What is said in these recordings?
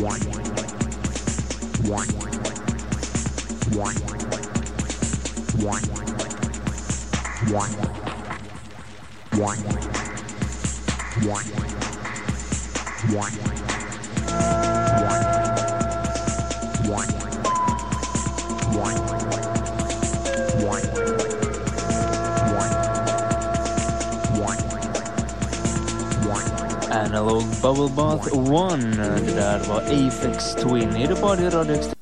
One. Analog Bubble Bath 1. Det där var Afex Twin i Radio Extrem.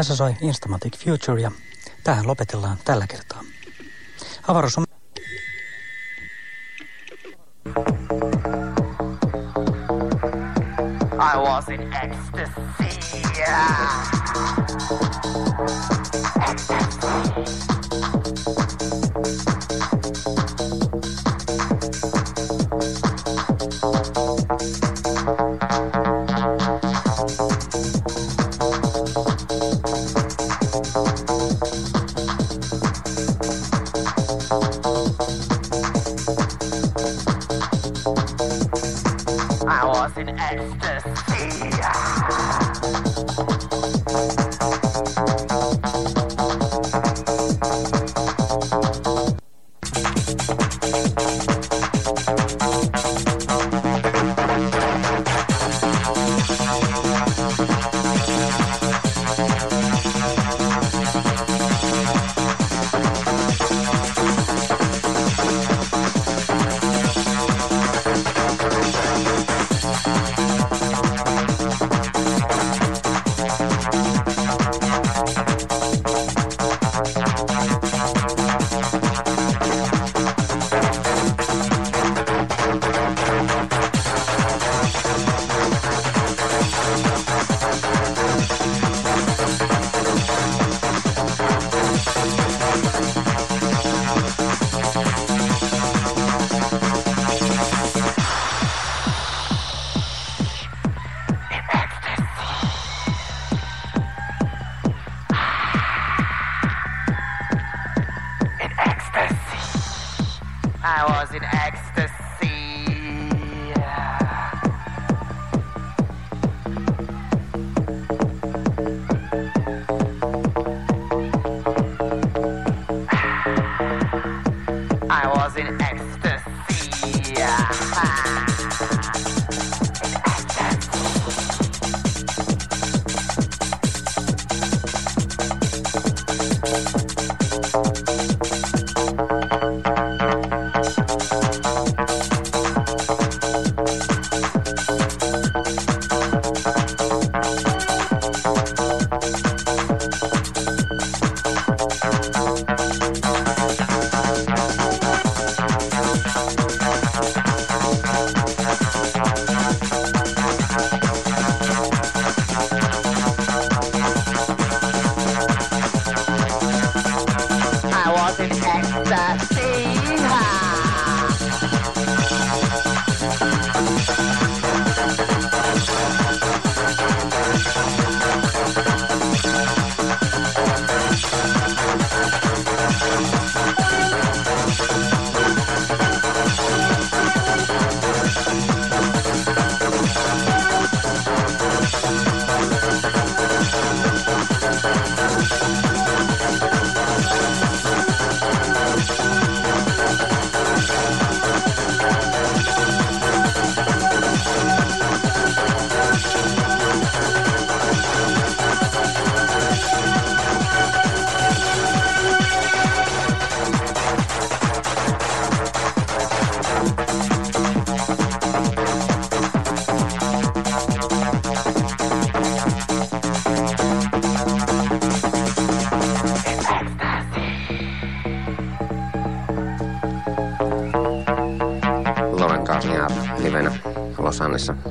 Tässä soi Instamatic Future ja tähän lopetellaan tällä kertaa. Avaruus on... I was in ecstasy.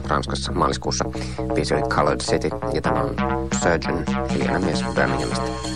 Ranskassa maaliskuussa. Biisi oli Colored City ja tämä on Surgeon, hiljainen mies Birminghamista.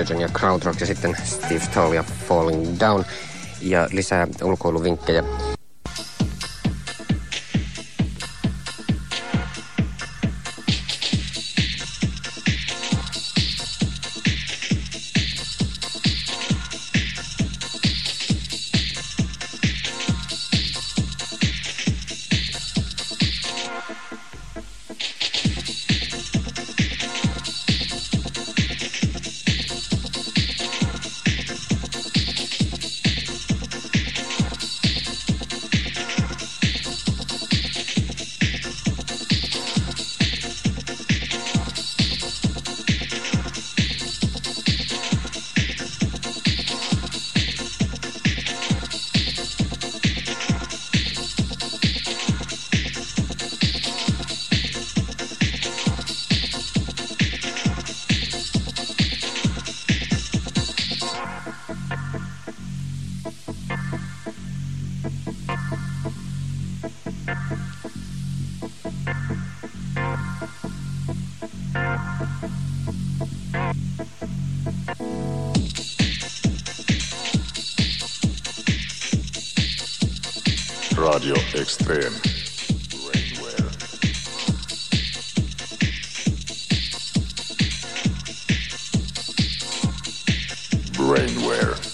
Surgeon ja Krautrock ja sitten Steve Stoll ja Falling Down. Ja lisää ulkoiluvinkkejä. rainwear.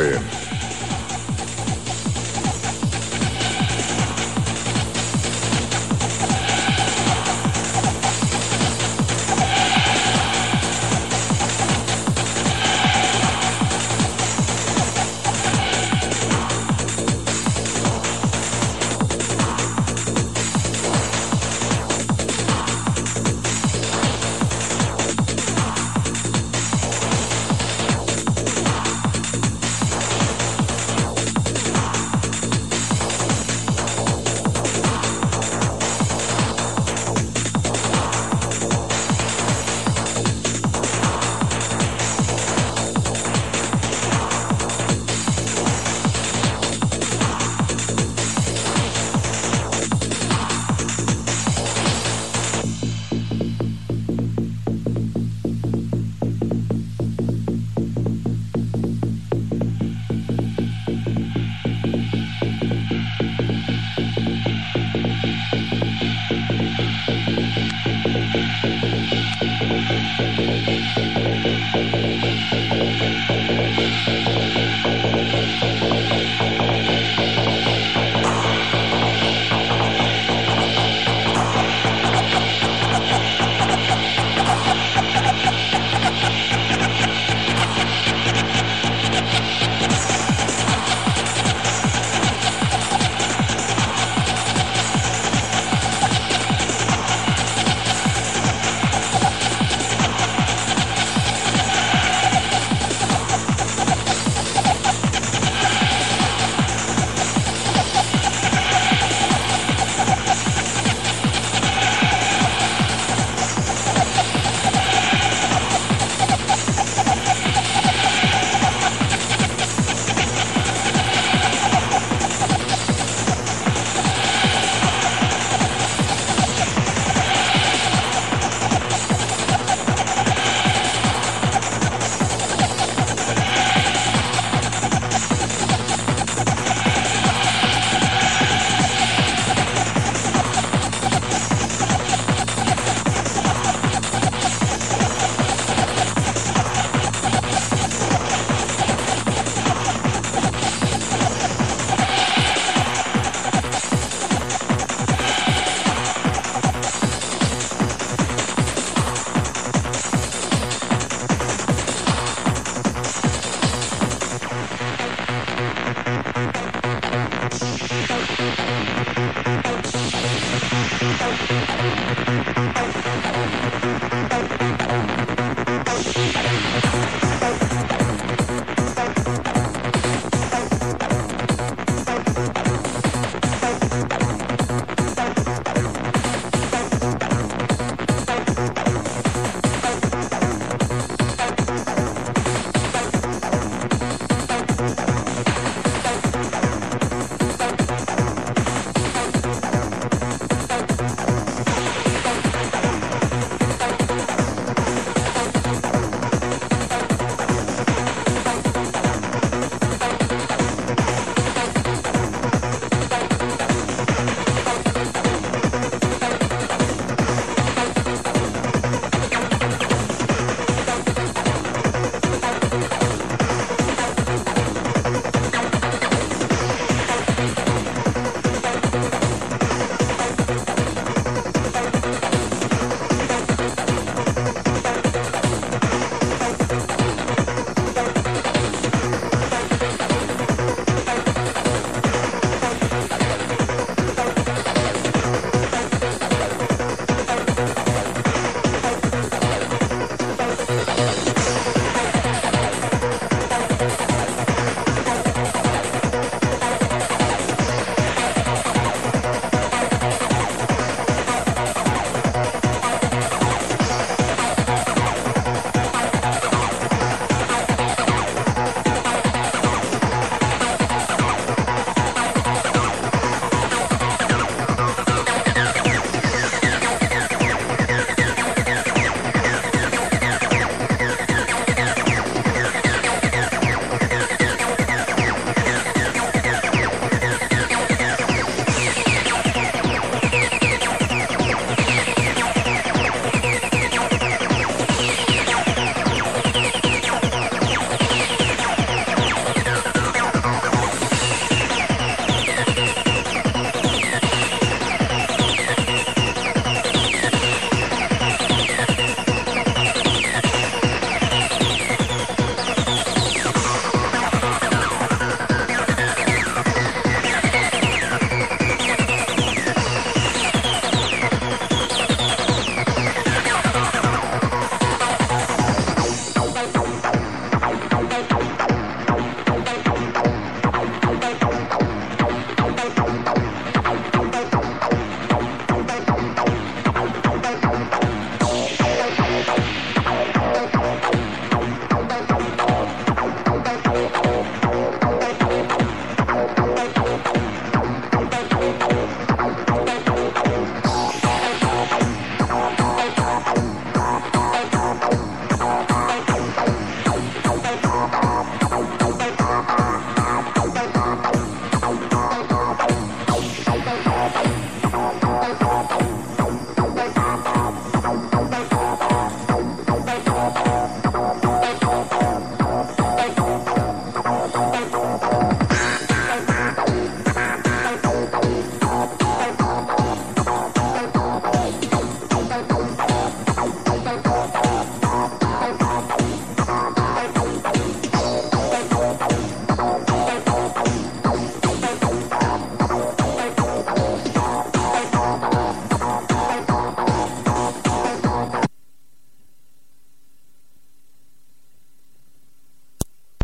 for.